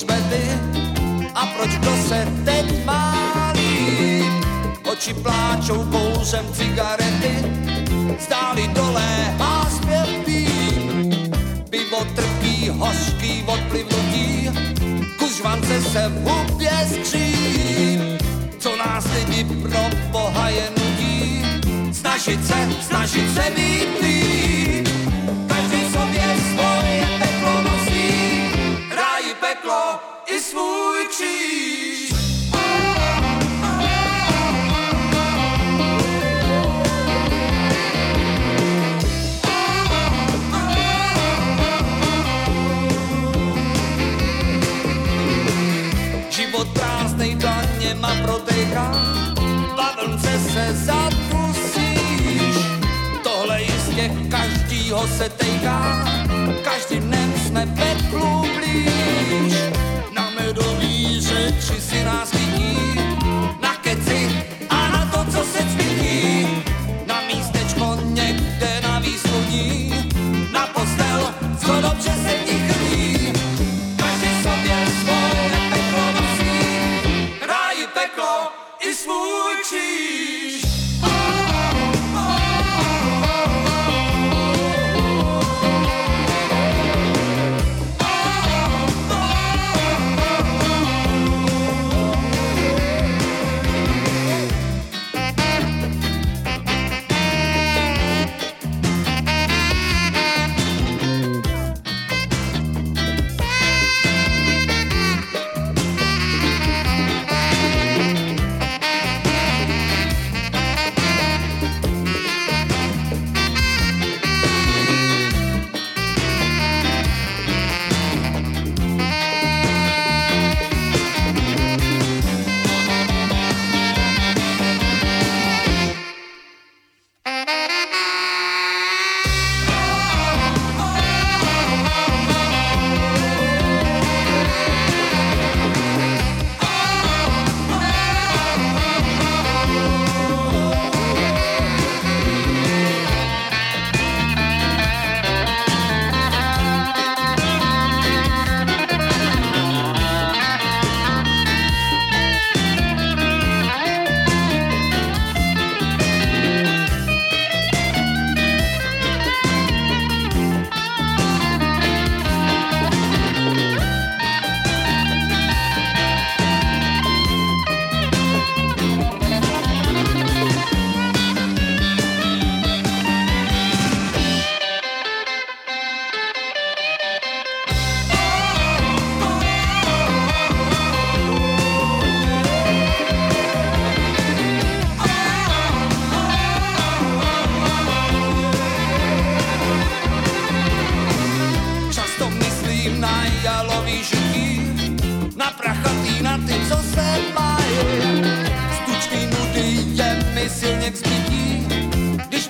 Žbety a proč kdo se teď má líp. Oči pláčou kouřem cigarety, stály dole a zpěv Pivo trpí, hořký odplivnutí, kužvance se v hubě skří. Co nás lidi pro Boha je nutí, snažit se, snažit se být líp. Daněma protéká, se. Tohle každýho tejká, každým dnem jsme peklu blíž. gente se nasce.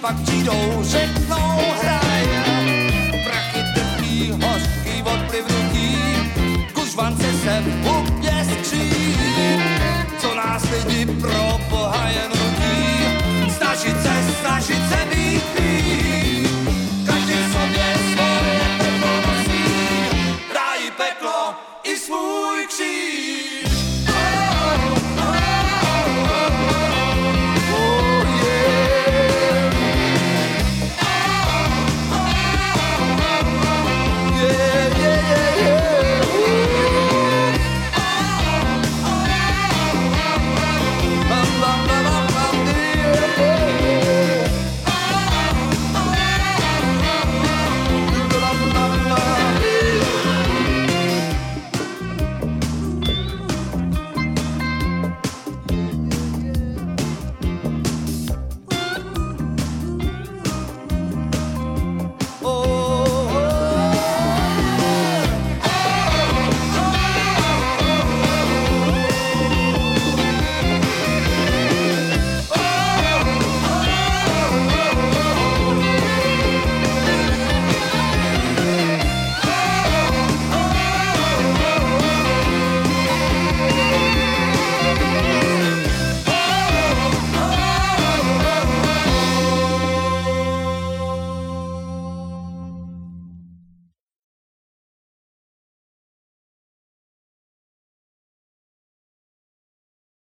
pak přijdou, řeknou hraj. Prachy trpí, hořký odplivnutí, kužvance se v hubě skří. Co nás lidi pro